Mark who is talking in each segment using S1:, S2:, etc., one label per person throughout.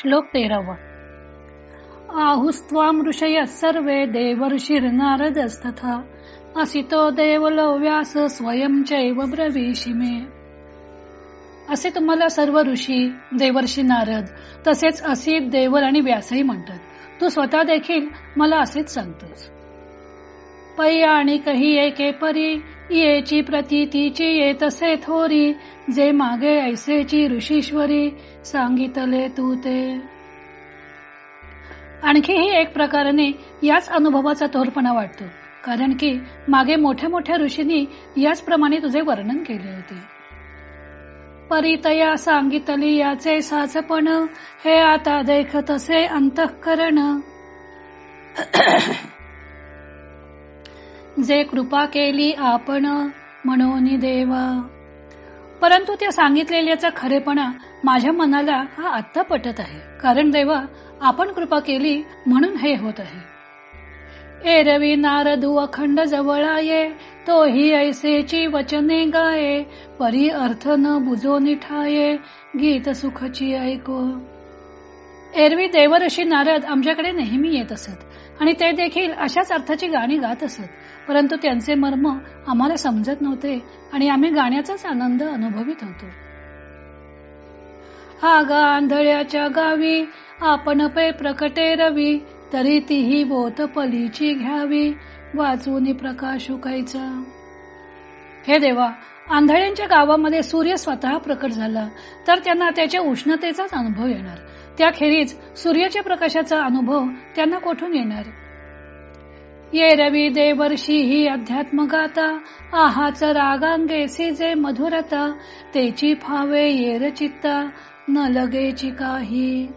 S1: श्लोक तेरावा. आहुस्त्वाम ऋषय सर्वे देवर्षिर्नारदस्तथा असितो देवलो व्यास स्वयंचैव ब्रवीषि मे. असे तुम्हाला सर्व ऋषी देवर्षी नारद तसेच असित देवर आणि व्यासही म्हणतात. तू स्वतः देखील मला असेच सांगतोस. पै आणि कही एके परी येची प्रतीतीची येतसे थोरी जे मागे ऐसेची ऋषीश्वरी सांगितले तू ते. आणखीही एक प्रकाराने याच अनुभवाचा थोरपणा वाटतो कारण की मागे मोठ्या मोठ्या ऋषींनी याचप्रमाणे तुझे वर्णन केले होते. परितया सांगितली याचे साचपण हे आता देख तसे अंतःकरण. जे कृपा केली आपण म्हणून देवा. परंतु त्या सांगितलेल्याचा खरेपणा माझ्या मनाला हा आत्ता पटत आहे. कारण देवा आपण कृपा केली म्हणून हे होत आहे. एरवी नारदू अखंड जवळ ये तो ही ऐसेची वचने गाये परी अर्थ न बुजो निठाये गीत सुखची ऐको. एरवी देवऋषी नारद आमच्याकडे नेहमी येत असत आणि ते देखील अशाच अर्थाची गाणी गात असत. परंतु त्यांचे मर्म आम्हाला समजत नव्हते आणि आम्ही गाण्याचाच आनंद अनुभवित होतो. हा गा आंधळ्याच्या गावी आपण पे प्रकटे रवी तरी तीही बोत पलीची घ्यावी वाचून प्रकाश उकायचा. हे देवा आंधळ्यांच्या गावामध्ये सूर्य स्वतः प्रकट झाला तर त्यांना त्याच्या उष्णतेचाच अनुभव येणार. त्याखेरीज सूर्याच्या प्रकाशाचा अनुभव त्यांना कोठून येणार? ये रवी देवर्षी ही अध्यात्म गाता आहाच रागांगेसी जे मधुरता. तेची फावे येर चित्ता न लगेची काही.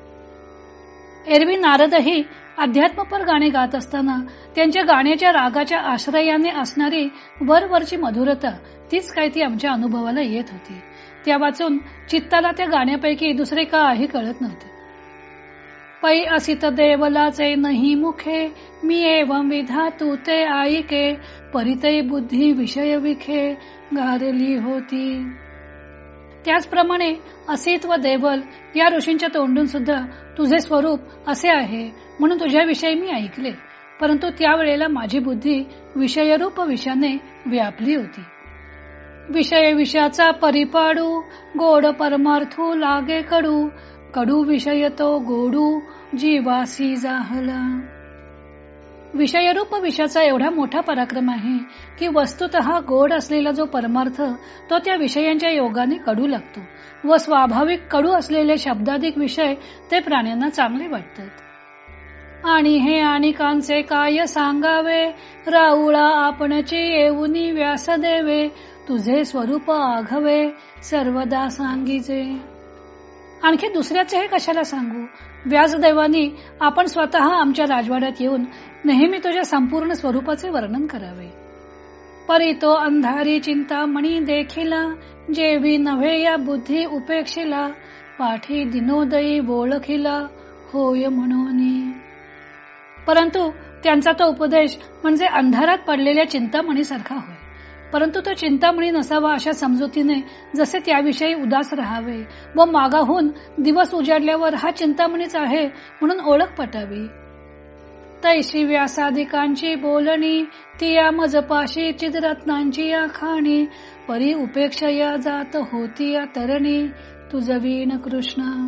S1: एरवी नारदही अध्यात्मपर गाणे गात असताना त्यांच्या गाण्याच्या रागाच्या आश्रयाने असणारी वरवरची मधुरता तीच काय ती आमच्या अनुभवाला येत होती. त्या वाचून चित्ताला त्या गाण्यापैकी दुसरे काही कळत नव्हते. पै असित देवलाचे नाही मुखे मी एवं विधा तू ते आईके परिते बुद्धी विषय विखे गारली होती. त्याचप्रमाणे असित व देवल या ऋषींच्या तोंडून सुद्धा तुझे स्वरूप असे आहे म्हणून तुझ्याविषयी मी ऐकले. परंतु त्यावेळेला माझी बुद्धी विषयरूप विषाने व्यापली होती. विषय विषयाचा परिपाडू गोड परमार्थू लागे कडू कडू विषय तो गोडू जीवासी जाहला विषयरूप विषयाचा एवढा मोठा पराक्रम आहे की वस्तुत गोड असलेला जो परमार्थ तो त्या विषयांच्या योगाने कडू लागतो व स्वाभाविक कडू असलेले शब्दाधिक विषय ते प्राण्यांना चांगले वाटतात. आणि हे अनिकांचे काय सांगावे? राऊळा आपणची येऊनी व्यास देवे तुझे स्वरूप आघवे सर्वदा सांगीचे आणखी दुसऱ्याचे हे कशाला सांगू? व्यासदेवानी आपण स्वतः आमच्या राजवाड्यात येऊन नेहमी तुझ्या संपूर्ण स्वरूपाचे वर्णन करावे. परी तो अंधारी चिंता मणी देखिला जेवी नव्हे या बुद्धी उपेक्षिला पाठी दिनोदयी बोळखिला होय म्हणून. परंतु त्यांचा तो उपदेश म्हणजे अंधारात पडलेल्या चिंतामणीसारखा होय. परंतु तो चिंतामणी नसावा अशा समजुतीने जसे त्याविषयी उदास राहावे व मागाहून दिवस उजाडल्यावर हा चिंतामणीच आहे म्हणून ओळख पटावी. तैशी व्यासाधिकांची बोलणी ती या मजपाशी चिदरत्नांची या खाणी परी उपेक्षया जात होती या तरणी तुझवीन कृष्ण.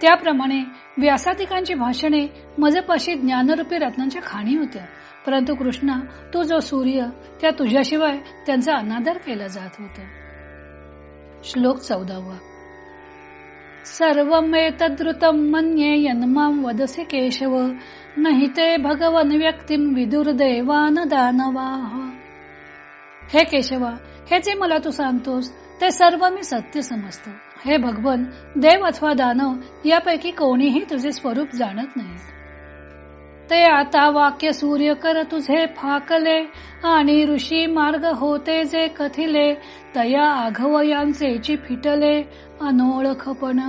S1: त्याप्रमाणे व्यासाधिकांची भाषणे मजपाशी ज्ञानरूपी रत्नांच्या खाणी होत्या. परंतु कृष्णा तू जो सूर्य त्या तुझ्याशिवाय त्यांचा अनादर केला जात होता. श्लोक चौदावा. सर्वमेतद्रुतम मन्ये यन्माम वदसे केशव नाही ते भगवन व्यक्तीम विदुर देवान दानवाह हे केशवा हे जे मला तू सांगतोस ते सर्व मी सत्य समजतो. हे भगवन देव अथवा दानव यापैकी कोणीही तुझे स्वरूप जाणत नाही ते आता वाक्य सूर्य कर तुझे फाकले आणि ऋषी मार्ग होते जे कथिले. तया आघव यांचे फिटले अनोळखपण.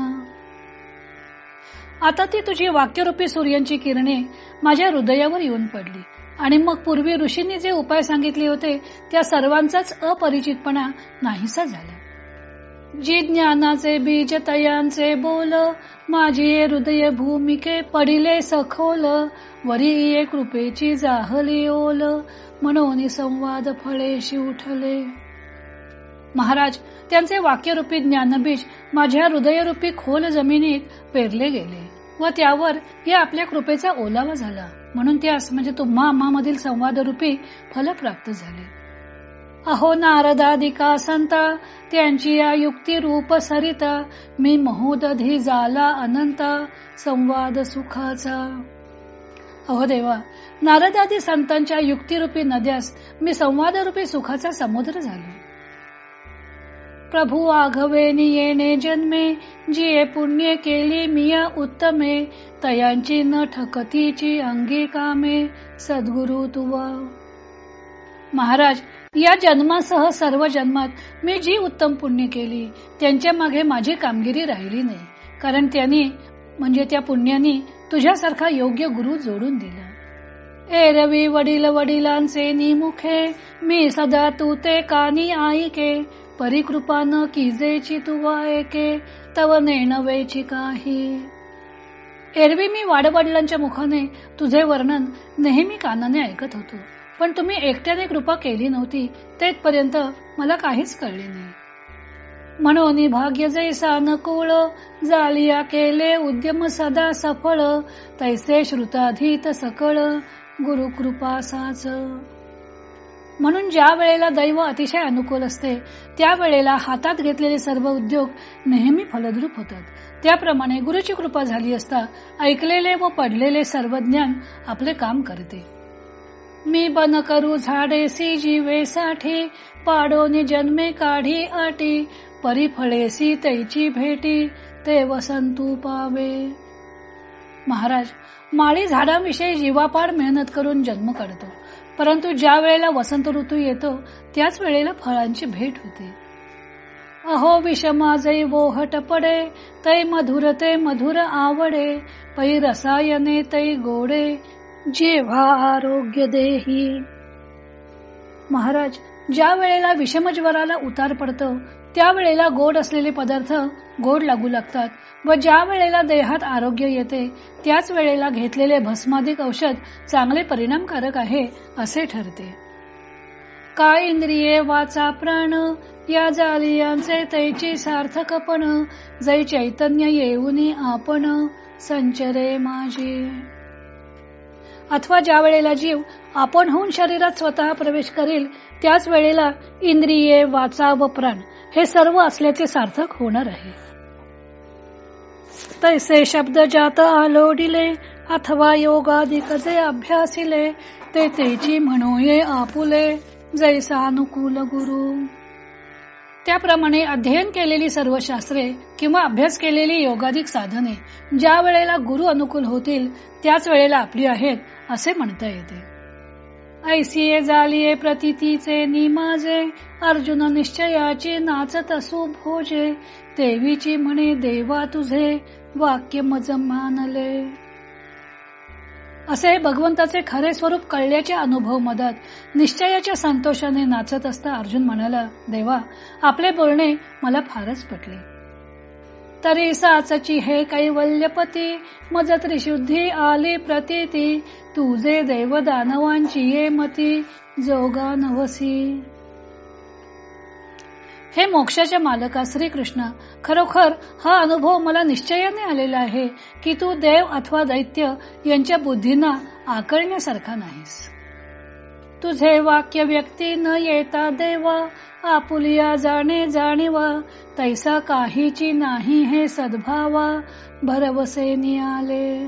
S1: आता ती तुझी वाक्यरूपी सूर्यांची किरणे माझ्या हृदयावर येऊन पडली. आणि मग पूर्वी ऋषींनी जे उपाय सांगितले होते त्या सर्वांचाच अपरिचितपणा नाहीसा झाला. जी ज्ञानाचे बीज तयांचे बोल माझी हृदय भूमिके पडिले सखोल वरी ये कृपेची जाहली ओल म्हणून संवाद फळेशी उठले. महाराज त्यांचे वाक्यरूपी ज्ञानबीज माझ्या हृदयरूपी खोल जमिनीत पेरले गेले व त्यावर हे आपल्या कृपेचा ओलावा झाला. म्हणून त्यास म्हणजे तुम्हा आम्हामधील संवादरूपी फल प्राप्त झाले. अहो नारदादिका संता त्यांची या युक्ती रूप सरिता मी महोदधी झाला अनंत संवाद सुखाचा. अहो देवा नारदादी संतांच्या युक्तिरूपी नद्यास मी संवादरूपी सुखाचा समुद्र झालो. प्रभू आघवेनी येणे जन्मे जिये पुण्य केली मिया उत्तमे तयांची न ठकतीची अंगी कामे सद्गुरु तुवा. महाराज या जन्मासह सर्व जन्मात मी जी उत्तम पुण्य केली त्यांच्या मागे माझी कामगिरी राहिली नाही. कारण त्यांनी म्हणजे त्या पुण्यानी तुझ्यासारखा योग्य गुरु जोडून दिला. ए रवी वडील वडिलांचे निमुखे मी सदा तू ते कानी आईके परिकृपान न किजेची तुवा एके तव नेणवेची काही. एरवी मी वाडवडिलांच्या मुखाने तुझे वर्णन नेहमी कानाने ऐकत होतो. पण तुम्ही एकट्याने कृपा केली नव्हती तेथपर्यंत मला काहीच कळले नाही. म्हणून भाग्य जैसा नकुळ जालिया केले उद्यम सदा सफळ तैसे श्रुताधीत सकळ गुरु कृपा साच. म्हणून ज्या वेळेला दैव अतिशय अनुकूल असते त्या वेळेला हातात घेतलेले सर्व उद्योग नेहमी फलद्रूप होतात. त्याप्रमाणे गुरुची कृपा झाली असता ऐकलेले व पडलेले सर्व ज्ञान आपले काम करते. मी बन करू झाडेसी जीवेसाठी पाडोनी जन्मे काढी आटी परिफळेसी तैची भेटी ते वसंतू पावे. महाराज माळी झाडांविषयी जीवापाड मेहनत करून जन्म काढतो. परंतु ज्या वेळेला वसंत ऋतू येतो त्याच वेळेला फळांची भेट होते. अहो विषमाजै वोहट पडे तै मधुर ते मधुर आवडे पै रसायने तै गोडे जेव्हा आरोग्य देही. महाराज ज्या वेळेला विषमज्वराला उतार पडतो त्यावेळेला गोड असलेले पदार्थ गोड लागू लागतात व ज्या वेळेला देहात आरोग्य येते त्याच वेळेला घेतलेले भस्माधिक औषध चांगले परिणामकारक आहे असे ठरते. काय इंद्रिये वाचा प्राण या जालियांचे तैची सार्थकपण जै चैतन्य येऊनी आपण संचरे माझे. अथवा ज्या वेळेला जीव आपण होऊन शरीरात स्वतः प्रवेश करील त्याच वेळेला इंद्रिये वाचा व प्राण हे सर्व असल्याचे सार्थक होणार आहे. तैसे शब्द जात आलोडिले अथवा योगाधिक जे अभ्यासिले ते तेची म्हणूये आपुले जैसा अनुकूल गुरु. त्याप्रमाणे अध्ययन केलेली सर्व शास्त्रे किंवा अभ्यास केलेली योगाधिक साधने ज्या वेळेला गुरु अनुकूल होतील त्याच वेळेला आपली आहेत असे म्हणता येते. ऐसिये जालिये प्रतितीचे निमाजे अर्जुन निश्चयाची नाचत असू भोजे देवीची म्हणे देवा तुझे वाक्य मज मानले. असे भगवंताचे खरे स्वरूप कळल्याच्या अनुभव मदत निश्चयाच्या संतोषाने नाचत असता अर्जुन म्हणाला देवा आपले बोलणे मला फारच पटले. तरी साचची हे कैवल्यपती मज त्रिशुद्धी आली प्रतीती तुझे देव दानवांची ये मती जोगा नवसी हे मोक्षाच्या मालका श्रीकृष्ण खरोखर हा अनुभव मला निश्चयाने आलेला आहे की तू देव अथवा दैत्य यांच्या बुद्धींना आकळण्यासारखा नाहीस. तुझे वाक्य व्यक्ती न येता देवा आपुलिया जाणे जाणीवा तैसा काहीची नाही हे सद्भावा भरवसे नियाले.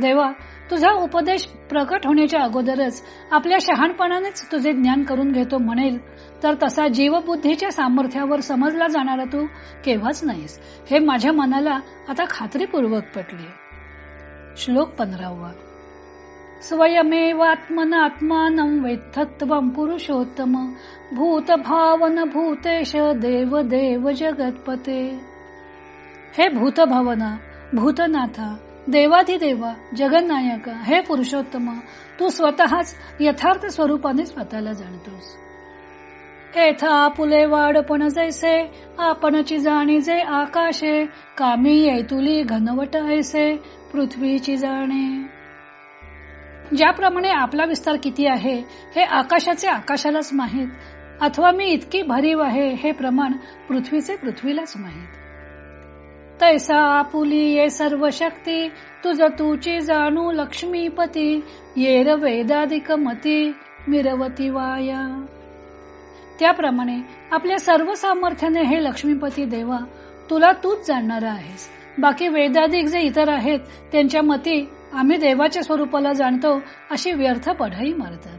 S1: देवा तुझा उपदेश प्रकट होण्याच्या अगोदरच आपल्या शहाणपणानेच तुझे ज्ञान करून घेतो म्हणेल तर तसा जीवबुद्धीच्या सामर्थ्यावर समजला जाणारा तू केव्हाच नाहीस हे माझ्या मनाला आता खात्रीपूर्वक पटले. श्लोक पंधरावा. स्वयमेवात्मनात्मानं वेत्थत्वं पुरुषोत्तम भूत भावन भूतेश देव देव जगतपते। हे भूत भावना भूतनाथा देवाधिदेवा जगन्नायक हे पुरुषोत्तम तू स्वतःच यथार्थ स्वरूपाने स्वतःला जाणतोस। एथा आपुले वाडपण जैसे आपणची जाणी जे आकाशे कामी येतुली घनवट ऐसे पृथ्वीची जाणे। ज्याप्रमाणे आपला विस्तार किती आहे हे आकाशाचे आकाशालाच माहीत. अथवा मी इतकी भरीव आहे हे प्रमाण पृथ्वीचे पृथ्वीलाच माहीत. तैसा आपुली ये सर्व शक्ती तुझ तुची जाणू लक्ष्मीपती येर वेदाधिक मती मिरवती वाया. त्याप्रमाणे आपल्या सर्व सामर्थ्याने हे लक्ष्मीपती देवा तुला तूच जाणणार आहेस. बाकी वेदाधिक जे इतर आहेत त्यांच्या मती आम्ही देवाच्या स्वरूपाला जाणतो अशी व्यर्थ पढाई मारतात.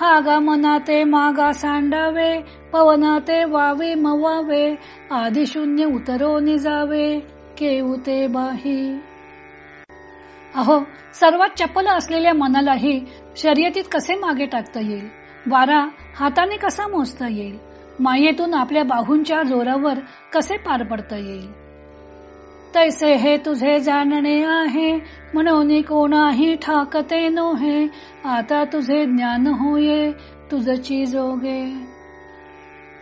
S1: हा गा मनाते मागा सांडावे पवनाते वावे मवावे आदिशून्य उतरो निजावे केऊते बाही. अहो सर्वात चपल असलेल्या मनालाही शर्यतीत कसे मागे टाकता येईल? वारा हाताने कसा मोजता येईल? मायेतून आपल्या बाहूंच्या जोरावर कसे पार पडता येईल? तैसे हे तुझे जाणणे आहे म्हणून कोणाही ठाकते नोहे आता तुझे ज्ञान होये तुझची जोगे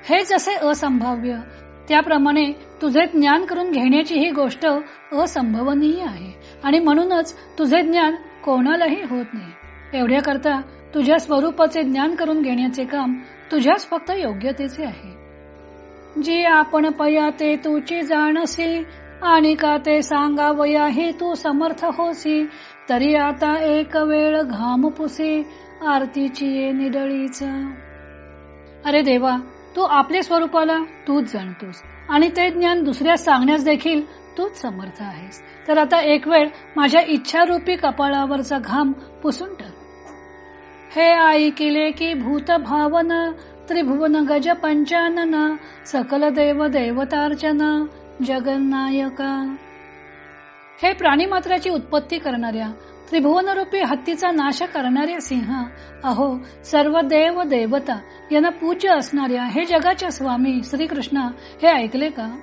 S1: हे जसे असंभाव्य त्याप्रमाणे तुझे ज्ञान करून घेण्याची ही गोष्ट असंभवनीय आहे. आणि म्हणूनच तुझे ज्ञान कोणालाही होत नाही. एवढ्या करता तुझ्या स्वरूपाचे ज्ञान करून घेण्याचे काम तुझ्याच फक्त योग्यतेचे आहे. जी आपण पया ते तुची जाणसी आणि का ते सांगावयाही तू समर्थ होसी. तरी आता एक वेळ घाम पुसी आरतीची ये निडळीच. अरे देवा तू आपल्या स्वरूपाला तूच जाणतोस. आणि ते ज्ञान दुसऱ्या सांगण्यास देखील तूच समर्थ आहेस. तर आता एक वेळ माझ्या इच्छारूपी कपाळावरचा घाम पुसून टाक हे आई किले की भूत भावन त्रिभुवन गज पंचानन सकल देव देवतार्चना जगन्नायका। हे प्राणी मात्राची उत्पत्ती करणाऱ्या त्रिभुवनरूपी हत्तीचा नाश करणाऱ्या सिंह अहो सर्व देव देवता यांना पूज्य असणाऱ्या हे जगाच्या स्वामी श्रीकृष्ण हे ऐकले का?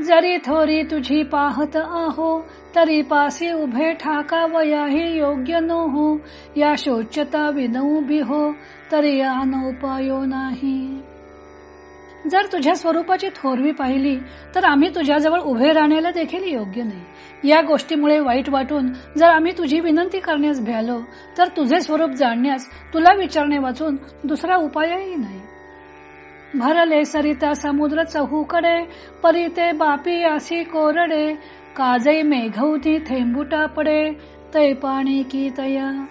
S1: जरी थोरी तुझी पाहत आहो तरी पासी उभे ठाकावयाही योग्य नो हो या शोचता विनऊ हो तरी या उपायो नाही. जर तुझ्या स्वरूपाची थोरवी पाहिली तर आम्ही तुझ्याजवळ उभे राहण्याला देखील योग्य नाही. या गोष्टीमुळे वाईट वाटून जर आम्ही तुझी विनंती करण्यास भ्यालो तर तुझे स्वरूप जाणण्यास तुला विचारणे वाचून दुसरा उपायही नाही. भरले सरिता समुद्र चहूकडे परिते बापी आसी कोरडे काजई मेघवती थेंबुटा पडे तै पाणी की तया.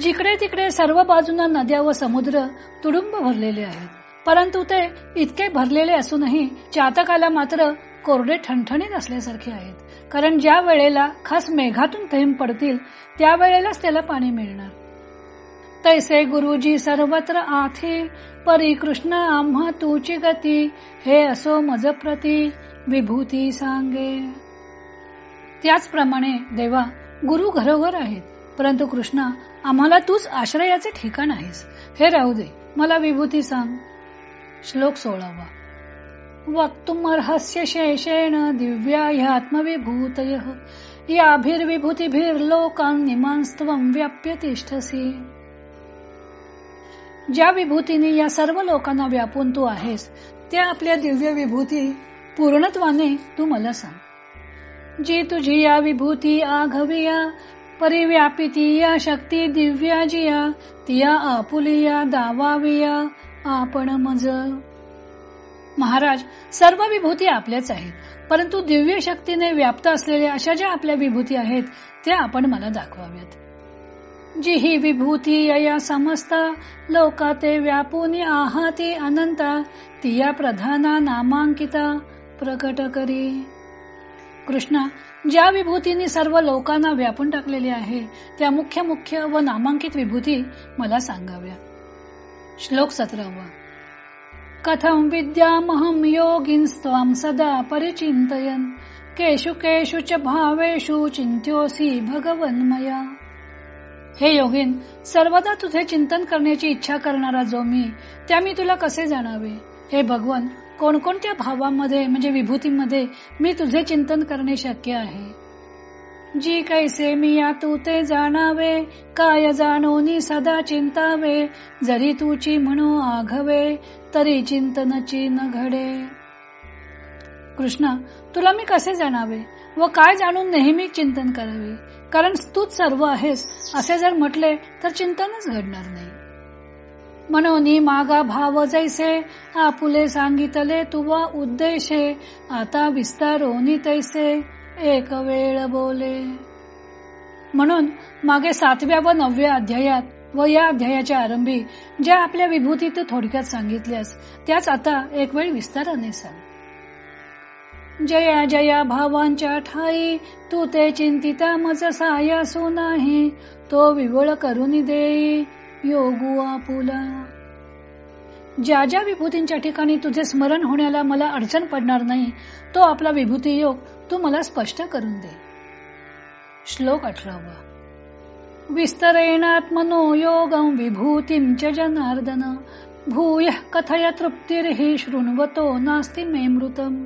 S1: जिकडे तिकडे सर्व बाजूंना नद्या व समुद्र तुडुंब भरलेले आहेत. परंतु ते इतके भरलेले असूनही चातकाला मात्र कोरडे ठणठणीत असल्यासारखे आहेत. कारण ज्या वेळेला खास मेघातून थेंब पडतील त्यावेळेलाच त्याला पाणी मिळणार. तैसे गुरुजी सर्वत्र आथे परी कृष्ण आम्हा तुची गती हे असो मज प्रती विभूती सांगे. त्याचप्रमाणे देवा गुरु घरोघर आहेत. परंतु कृष्णा आम्हाला तूच आश्रयाचे ठिकाण आहेस. हे राहू दे मला विभूती सांग. श्लोक सोळावा. वक्तुमर्हस्य शेषेण दिव्या ह्यात्मविभूतय याभिर्विभूतीभिर्लोकान् निमांस्त्वं व्याप्य तिष्ठसी. ज्या विभूतीने या सर्व लोकांना व्यापून तू आहेस त्या आपल्या दिव्य विभूती पूर्णत्वाने तू मला सांग. जी तुझी या विभूती आघविया परिव्यापिती या शक्ती दिव्या जिया तिया आपुलिया दावाविया आपण मज महाराज सर्व विभूती आपल्याच आहेत. परंतु दिव्य शक्तीने व्याप्त असलेल्या अशा ज्या आपल्या विभूती आहेत त्या आपण मला दाखवाव्यात. जी ही विभूती या समस्त लोकाते व्यापून आहाती अनंता तिया प्रधाना नामांकिता प्रकट करी. कृष्णा ज्या विभूतीने सर्व लोकांना व्यापून टाकलेली आहे त्या मुख्य मुख्य व नामांकित विभूती मला सांगाव्या श्लोक सतरावा. कथम विद्यामहम योगिन्स्त्वां सदा परिचिंतयन केशु केषु च भावेषु चिंत्योसी भगवन्मया। हे योगिन सर्वदा तुझे चिंतन करण्याची इच्छा करणारा जो मी त्या मी तुला कसे जाणावे? हे भगवन कोणकोणत्या भावामध्ये म्हणजे विभूतीमध्ये मी तुझे चिंतन करणे शक्य आहे? जी कैसे मिया तू ते जाणावे काय जाणोनी सदा चिंतावे जरी तुची म्हणू आघवे तरी चिंतनची न घडे. कृष्ण तुला मी कसे जाणावे व काय जाणून नेहमी चिंतन करावे? कारण तूच सर्व आहेस असे जर म्हटले तर चिंतनच घडणार नाही. म्हणून मागा भाव जैसे आपुले सांगितले तुवा उद्देशे आता विस्तारोनी तैसे. एक वेळ बोले. म्हणून मागे सातव्या व नवव्या अध्यायात व या अध्यायाच्या आरंभी ज्या आपल्या विभूतीत थोडक्यात सांगितल्यास त्याच आता एक वेळ विस्ताराने सांग. जया जया भावांच्या ठाई तू ते चिंतिता मज सायासू नाही तो विवळ करून देई योगू आपुला. ज्या ज्या विभूतींच्या ठिकाणी तुझे स्मरण होण्याला मला अडचण पडणार नाही तो आपला विभूती योग तू मला स्पष्ट करून दे. श्लोक अठरावा. विस्तरेणात्मनो योग विभूतीं च जनार्दन. भूय कथय तृप्तिर्हि शृण्वतो नास्ति मे मृतम.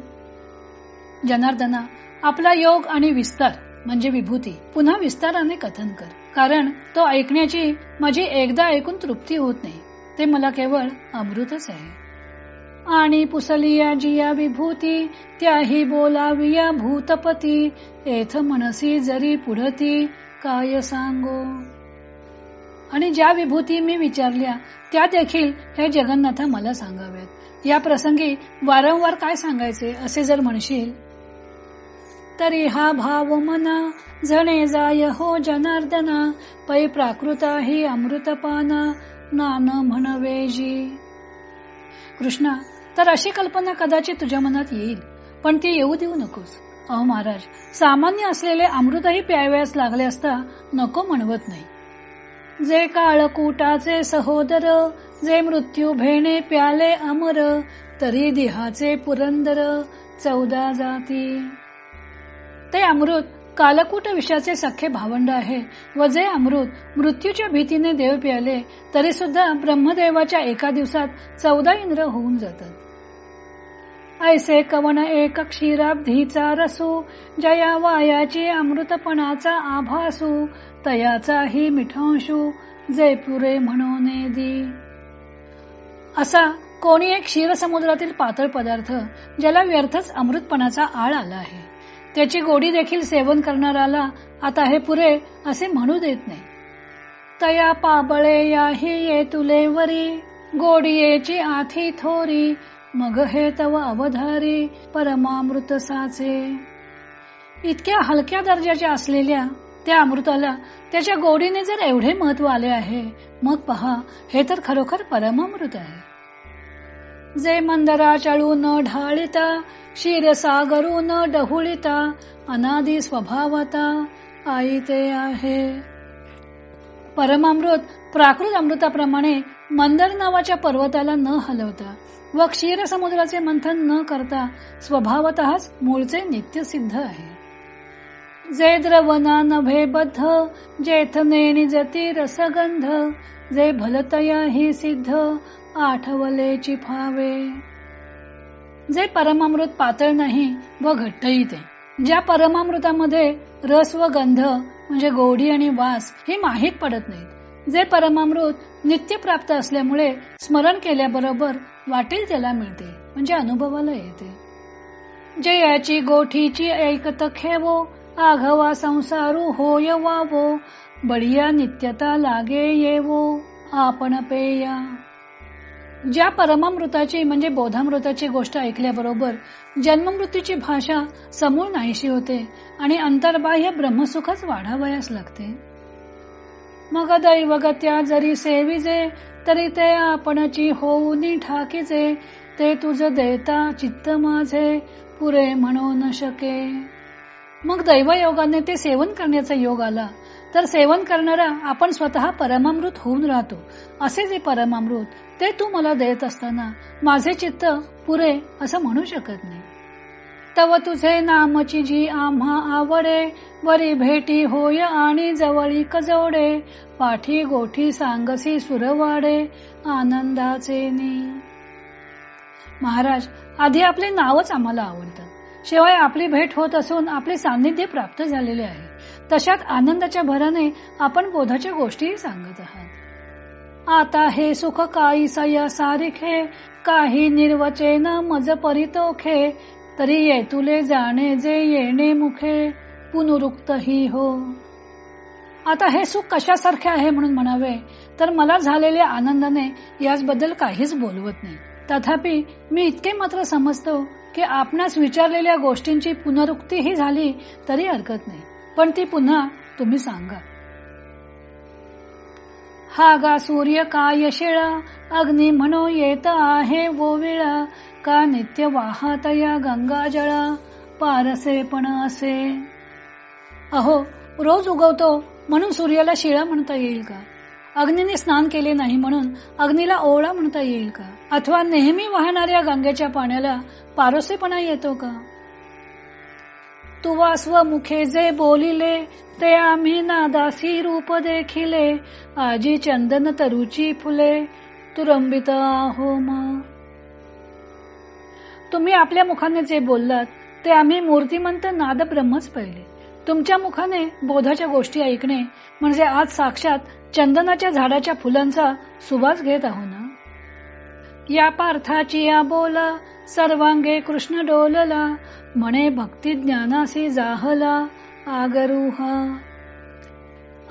S1: जनार्दना आपला योग आणि विस्तार म्हणजे विभूती. पुन्हा विस्ताराने कथन कर. कारण तो ऐकण्याची माझी एकदा ऐकून तृप्ती होत नाही. ते मला केवळ अमृतच आहे. आणि पुसलिया जिया विभूती त्याही बोलाविया भूतपती येथ मनसी जरी पुढती काय सांगो? आणि ज्या विभूती मी विचारल्या त्या देखील हे जगन्नाथा मला सांगाव्यात. या प्रसंगी वारंवार काय सांगायचे असे जर म्हणशील? तरी हा भाव मना जणे जाय हो जनार्दना पै प्राकृता ही अमृतपाना नान म्हणवेजी कृष्णा तर अशी कल्पना कदाचित तुझ्या मनात येईल पण ती येऊ देऊ नकोस. अहो महाराज सामान्य असलेले अमृतही प्यावयास लागले असता नको म्हणवत नाही. जे काळकूटाचे सहोदर जे मृत्यू भेणे प्याले अमर तरी देहाचे पुरंदर चौदा जाती. ते अमृत कालकूट विषयाचे सख्खे भावंड आहे. व जे अमृत मृत्यूच्या भीतीने देव प्याले तरी सुद्धा ब्रह्मदेवाच्या एका दिवसात चौदा इंद्र होऊन जातात. ऐसे कवन एक क्षीराब्धीचा रसू जया वायाची अमृतपणाचा आभासू तयाचाही मिठांशू जे पुरे म्हणून दी. असा कोणी एक क्षीर समुद्रातील पातळ पदार्थ ज्याला व्यर्थच अमृतपणाचा आळ आला आहे. त्याची गोडी देखील सेवन करणाऱ्याला आता हे पुरे असे म्हणू देत नाही. तया पाबळे याही ये तुले वरी गोडियेची आथी थोरी मग हे तव अवधारी परमामृत साचे. इतक्या हलक्या दर्जाच्या असलेल्या त्या अमृताला त्याच्या गोडीने जर एवढे महत्त्व आले आहे मग पहा हे तर खरोखर परमामृत आहे. जे मंदरा चळू न ढाळिता क्षीरसागरू न डहुळिता अनादि स्वभावता आई ते आहे. परमामृत प्राकृत अमृताप्रमाणे मंदर नावाच्या पर्वताला न हलवता व क्षीर समुद्राचे मंथन न करता स्वभावतःच मूळचे नित्य सिद्ध आहे. जे द्रवना नभे बद्ध जेथने निजती रसगंध जे भलतया हि सिद्ध आठवलेची फावे. जे परमामृत पातळ नाही व घट्टही ते. ज्या परमामृतामध्ये रस व गंध म्हणजे गोडी आणि वास ही माहीत पडत नाहीत. जे परमामृत नित्य प्राप्त असल्यामुळे स्मरण केल्याबरोबर वाटेल त्याला मिळते म्हणजे अनुभवाला येते. जे याची गोठीची ऐकत खेवो आघवा संसारू होय वावो बढिया नित्यता लागे येवो आपण पेया. ज्या परमामृताची म्हणजे बोधामृताची गोष्ट ऐकल्याबरोबर जन्ममृत्यूची भाषा समूळ नाहीशी होते आणि अंतर्बाह्य ब्रह्मसुखच वाढावयास लागते. मग दैवगत्या जरी सेविजे तरी ते आपणची होऊनी ठाकीचे ते तुझ देता चित्त माझे पुरे म्हणू न शके. मग दैवयोगाने ते सेवन करण्याचा योग आला. तर सेवन करणारा आपण स्वतः परमामृत होऊन राहतो. असे जे परमामृत ते तू मला देत असताना माझे चित्त पुरे असं म्हणू शकत नाही. तव तुझे नामची जी आम्हा आवडे वरी भेटी होय आणि जवळी कजवडे पाठी गोठी सांगसी सुरवाडे आनंदाचे महाराज आधी आपले नावच आम्हाला आवडतात शिवाय आपली भेट होत असून आपले सान्निध्य प्राप्त झालेले आहे. तशात आनंदाच्या भराने आपण बोधाच्या गोष्टीही सांगत आहात. आता हे सुख काही सया सारिखे काही निर्वचेन मज परितोखे तरी ये तुले जाणे जे येणे मुखे पुनरुक्त ही हो. आता हे सुख कशासारखे आहे म्हणून म्हणावे तर मला झालेल्या आनंदाने याचबद्दल काहीच बोलवत नाही. तथापि मी इतके मात्र समजतो की आपणास विचारलेल्या गोष्टींची पुनरुक्तीही झाली तरी हरकत नाही. पण ती पुन्हा तुम्ही सांगा. हा गा सूर्य काय शिळा अग्नी म्हणो येत आहे वेळा. का नित्य वाहत या गंगा जळा? पारसे पण असे. अहो रोज उगवतो म्हणून सूर्याला शिळा म्हणता येईल का? अग्नीने स्नान केले नाही म्हणून अग्नीला ओळा म्हणता येईल का? अथवा नेहमी वाहणाऱ्या गंगेच्या पाण्याला पारोसेपणा येतो का? तुवा स्वमुखे जे बोलिले ते आम्ही नादासी रूप देखिले. आजी चंदन तरुची फुले तुरंबित आहो तुम्ही आपल्या मुखाने जे बोललात ते आम्ही मूर्तिमंत नाद ब्रह्मच पहिले. तुमच्या मुखाने बोधाच्या गोष्टी ऐकणे म्हणजे आज साक्षात चंदनाच्या झाडाच्या फुलांचा सुवास घेत आहो ना? या पार्थाची या बोला सर्वांगे कृष्ण डोलला म्हणे भक्ती ज्ञानासी जाहला आगरुहा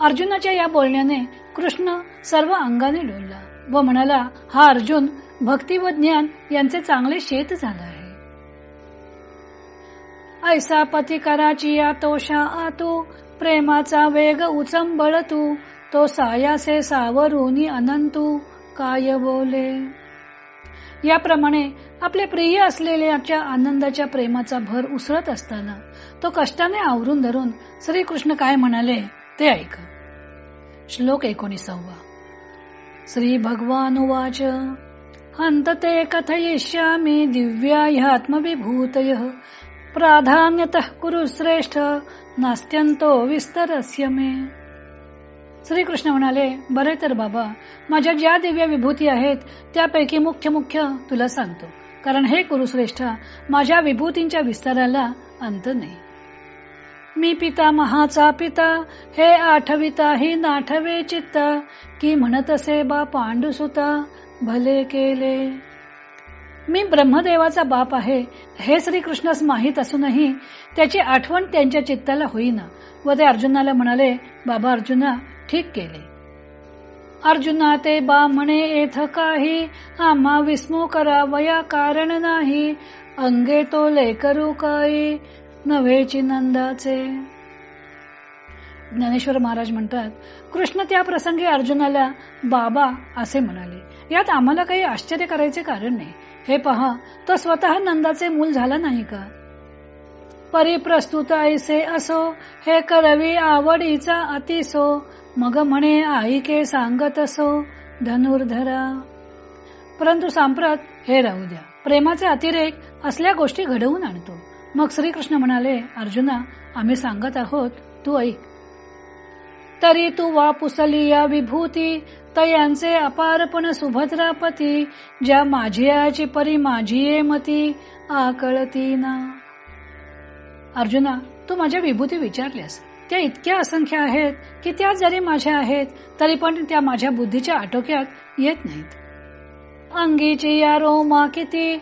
S1: अर्जुनाच्या या बोलण्याने कृष्ण सर्व अंगाने डोलला व म्हणाला हा अर्जुन भक्ती व ज्ञान यांचे चांगले शेत झाला ऐसा पती या तोषा आतू प्रेमाचा वेग उचंबळ तू तो सायासे सावरुनी अनंतू काय बोले? याप्रमाणे आपले प्रिय असलेल्याच्या आनंदाच्या प्रेमाचा भर उसळत असताना तो कष्टाने आवरून धरून श्रीकृष्ण काय म्हणाले ते ऐक. श्लोक एकोणीसावा. श्री भगवान उवाच. हंत ते कथयिष्यामी दिव्या ह्यात्मविभूतय प्राधान्यत कुरु श्रेष्ठ नास्त्यंतो विस्तरस्य मे. श्रीकृष्ण म्हणाले बरे तर बाबा माझ्या ज्या दिव्य विभूती आहेत त्यापैकी मुख्य मुख्य तुला सांगतो. कारण हे कुरुश्रेष्ठ माझ्या विभूतींच्या विस्ताराला अंत नाही. मी पिता महाचा पिता हे आठविता ही नाठवे चित्त की म्हणत असे बा पांडुसुता भले केले. मी ब्रह्मदेवाचा बाप आहे हे श्रीकृष्णास माहीत असूनही त्याची आठवण त्यांच्या चित्ताला होईना. व ते अर्जुनाला म्हणाले बाबा अर्जुना ठीक केले. अर्जुना ते बा म्हणे येथ काही आम्हा विस्मो करावया कारण नाही अंगे तो करू काही नव्हेची नंदाचे ज्ञानेश्वर महाराज म्हणतात कृष्ण त्या प्रसंगी अर्जुनाला बाबा असे म्हणाले. यात आम्हाला काही आश्चर्य करायचे कारण नाही. हे पहा तो स्वतः नंदाचे मूल झाला नाही का? परिप्रस्तुत ऐसे असो हे करवी आवडीचा अतिसो मग म्हणे आईके सांगत असो धनुर्धरा. परंतु सांप्रत हे राहू द्या प्रेमाचे अतिरेक असल्या गोष्टी घडवून आणतो. मग श्रीकृष्ण म्हणाले अर्जुना आम्ही सांगत आहोत तू ऐक. तरी तू वापुसली या विभूती तर यांचे अपारपण सुभद्रापती ज्या माझी परी माझी मती आकळती ना अर्जुना तू माझ्या विभूती विचारल्यास त्या इतक्या असंख्य आहेत की त्या जरी माझ्या आहेत तरी पण त्या माझ्या बुद्धीच्या आटोक्यात येत नाहीत. अंगीची या रोमा किती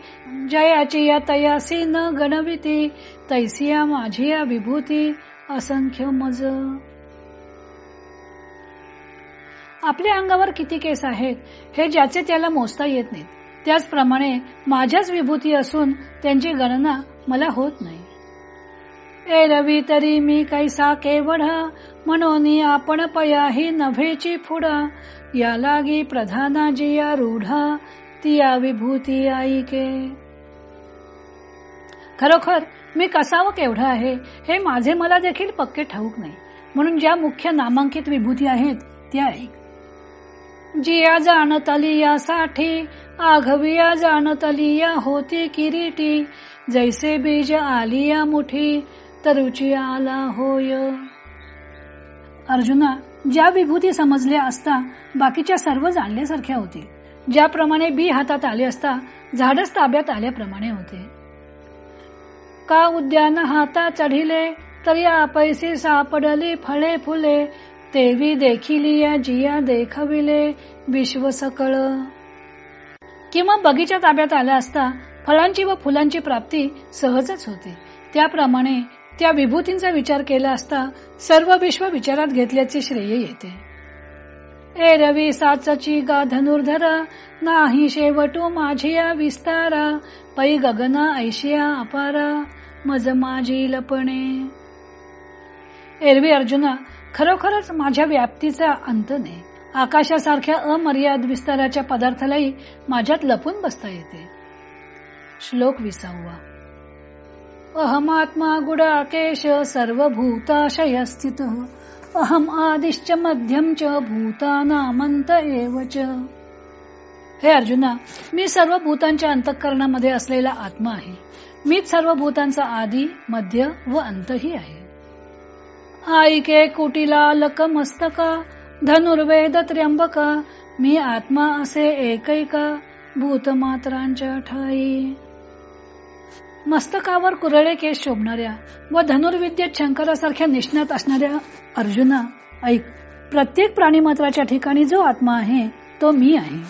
S1: जयाची या तयासी न गणविती तैसिया माझी या विभूती असंख्य मज. आपल्या अंगावर किती केस आहेत हे ज्याचे त्याला मोजता येत नाहीत त्याचप्रमाणे माझ्याच विभूती असून त्यांची गणना मला होत नाही. ए रवी तरी मी कैसा केवढ म्हणून आपण पया ही नभेची फुडा. या लागी प्रधाना जिया रूढा ती विभूती आईके. खरोखर मी कसा व आहे हे माझे मला देखील पक्के ठाऊक नाही. म्हणून ज्या मुख्य नामांकित विभूती आहेत त्या ऐक जिया जाणतली यासाठी आघविया जाणतली या होती किरीटी. जैसे बीज आलिया मुठी तरुची आला होय. अर्जुना ज्या विभूती समजल्या असता बाकीच्या सर्व जाणल्यासारख्या होतील ज्याप्रमाणे बी हातात आले असता झाडच ताब्यात आल्याप्रमाणे होते. का उद्यान हाता चढिले तरी आपैसी सापडली सापडले फळे फुले तेवी देखिली या जिया देखविले विश्व सकळ किंवा बगीचा ताब्यात आला असता फळांची व फुलांची प्राप्ती सहजच होते. त्याप्रमाणे त्या विभूतींचा विचार केला असता सर्व विश्व विचारात घेतल्याचे श्रेय येते. ए रवी साचची गा धनुर्धरा नाही शेवटू माझिया विस्तारा पै गगना ऐशिया अपारा मज माझी लपणे. एरवी अर्जुना खरोखरच माझ्या व्याप्तीचा अंत नाही. आकाशासारख्या अमर्याद विस्ताराच्या पदार्थालाही माझ्यात लपून बसता येते. श्लोक विसावा. अहमात्मा गुडाकेश सर्व भूताशय स्थित अहम आदिश्च मध्यम च भूतानामंत च. हे अर्जुना मी सर्व भूतांच्या अंतःकरणामध्ये असलेला आत्मा आहे. मीच सर्व भूतांचा आदी मध्य व अंतही आहे. आईके कुटीला लक मस्तका धनुर्वेद त्र्यंबका मी आत्मा असे एकैका भूतमात्रांच्या ठाई. मस्तकावर कुरळे केस शोभणाऱ्या व धनुर्विद्येत शंकरासारख्या निष्णात असणाऱ्या अर्जुना ऐक प्रत्येक प्राणीमात्राच्या ठिकाणी जो आत्मा आहे तो मी आहे.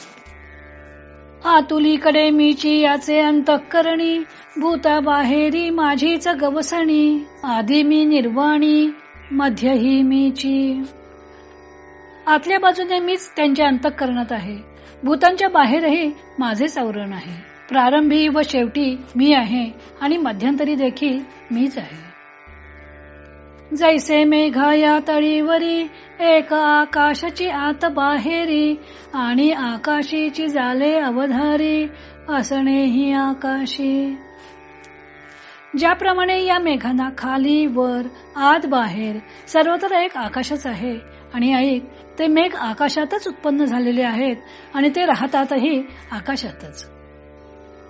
S1: आतुलीकडे मीची याचे अंतःकरणी भूता बाहेरी माझीच गवसणी आधी मी निर्वाणी मध्यही मीची आतल्या बाजूने मीच त्यांच्या अंतःकरणात आहे. भूतांच्या बाहेरही माझेच आवरण आहे. प्रारंभी व शेवटी मी आहे आणि मध्यंतरी देखील मीच आहे. जैसे मेघा या तळीवरी एक आकाशाची आत बाहेरी आणि आकाशीची जाले अवधारी असणे ही आकाशी. ज्याप्रमाणे या मेघांना खाली वर आत बाहेर सर्वत्र एक आकाशच आहे. आणि ऐक ते मेघ आकाशातच उत्पन्न झालेले आहेत आणि ते राहतातही आकाशातच.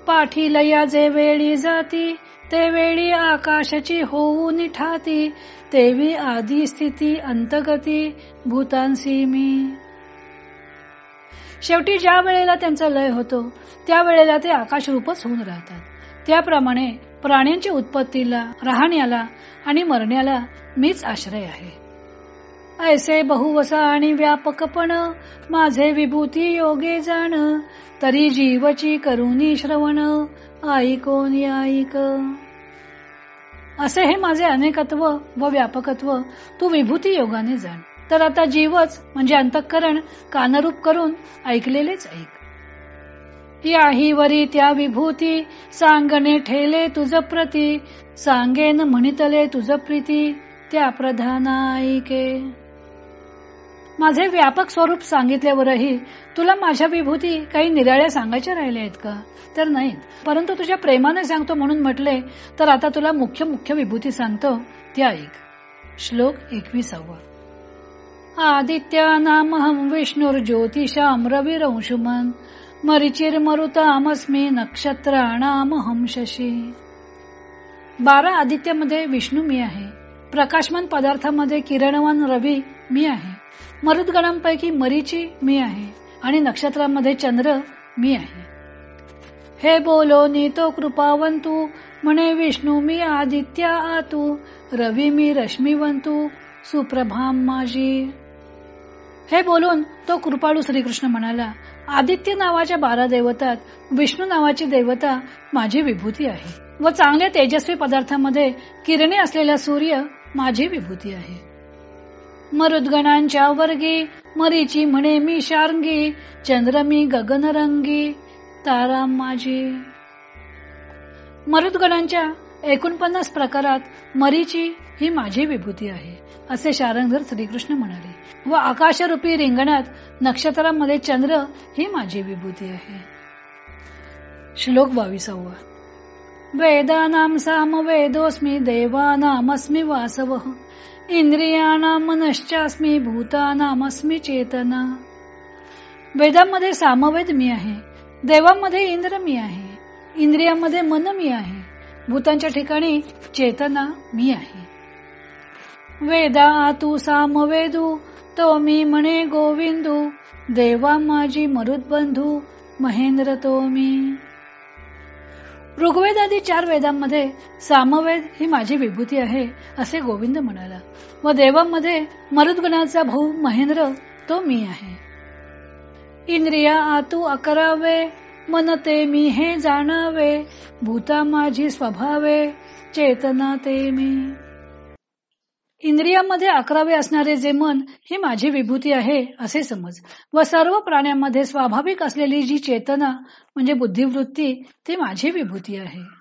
S1: पाठी लया जे वेळी जाती ते वेळी आकाशाची होऊन ठाती तेवी आदी स्थिती अंतगती भूतांसी मी. शेवटी ज्या वेळेला त्यांचा लय होतो त्या वेळेला ते आकाश रूपच होऊन राहतात. त्याप्रमाणे प्राण्यांच्या उत्पत्तीला राहण्याला आणि मरण्याला मीच आश्रय आहे. ऐसे बहुवसा आणि व्यापकपण माझे विभूती योगे जाण तरी जीवची करुणी श्रवण ऐकोन ऐक असे हे माझे अनेकत्व व व्यापकत्व तू विभूती योगाने जाण. तर आता जीवच म्हणजे अंतःकरण कानरूप करून ऐकलेलेच ऐक. ती वरी त्या विभूती. सांगणे ठेले तुझ प्रती. सांगेन म्हणितले तुझ प्रीती. त्या प्रधाना ऐके माझे व्यापक स्वरूप सांगितल्यावरही तुला माझ्या विभूती काही निराळ्या सांगायच्या राहिल्या आहेत का? तर नाहीत. परंतु तुझ्या प्रेमाने सांगतो म्हणून म्हटले तर आता तुला मुख्य मुख्य विभूती सांगतो. त्या ऐक श्लोक एकविसावा. आदित्या नामहम विष्णुर ज्योतिषाम रविरंशुमन. मरिचिर मरुतामस्मी नक्षत्राणामहम शशी बारा आदित्यामध्ये विष्णू मी आहे. प्रकाशमान पदार्थामध्ये किरणवान रवी मी आहे. मरुदगणांपैकी मरीची मी आहे. आणि नक्षत्रामध्ये चंद्र मी आहे. हे बोलो नीतो कृपावंतू. म्हणे विष्णू मी आदित्य आतू. रवी मी रश्मीवंतू. सुप्रभाम माझी हे बोलून तो कृपाळू श्रीकृष्ण म्हणाला आदित्य नावाच्या बारा देवतात विष्णू नावाची देवता माझी विभूती आहे व चांगल्या तेजस्वी पदार्थामध्ये किरणे असलेला सूर्य माझी विभूती आहे. मरुदगणांच्या वर्गी मरीची म्हणे मी शारंगी चंद्र मी गगनरंगी तारा माझी. मरुद्गणांच्या एकोणपन्नास प्रकारात मरीची ही माझी विभूती आहे असे शारंगधर श्रीकृष्ण म्हणाले. व आकाशरूपी रिंगणात नक्षत्रामध्ये चंद्र ही माझी विभूती आहे. श्लोक बावीसावा. वेदानाम साम वेदोस्मी देवानामस्मी वासव इंद्रियाणाम मनश्चास्मी भूतानामस्मी चेतना. वेदामध्ये सामवेद मी आहे देवामध्ये इंद्र मी आहे इंद्रियामध्ये मन मी आहे भूतांच्या ठिकाणी चेतना मी आहे. वेदा तू सामवेदू तो मी म्हणे गोविंदू. देवा माझी मरुदबंधू महेंद्र तो मी. ऋग्वेद आदी चार वेदांमध्ये सामवेद ही माझी विभूती आहे असे गोविंद म्हणाला. व देवांमध्ये मरुद्गणाचा भाऊ महेंद्र तो मी आहे. इंद्रिया आतू अकरावे मनते मी हे जाणावे भूता माझी स्वभावे चेतना ते मी. इंद्रियामध्ये अकरावे असणारे जे मन ही माझी विभूती आहे असे समज. व सर्व प्राण्यांमध्ये स्वाभाविक असलेली जी चेतना म्हणजे बुद्धिवृत्ती ती माझी विभूती आहे.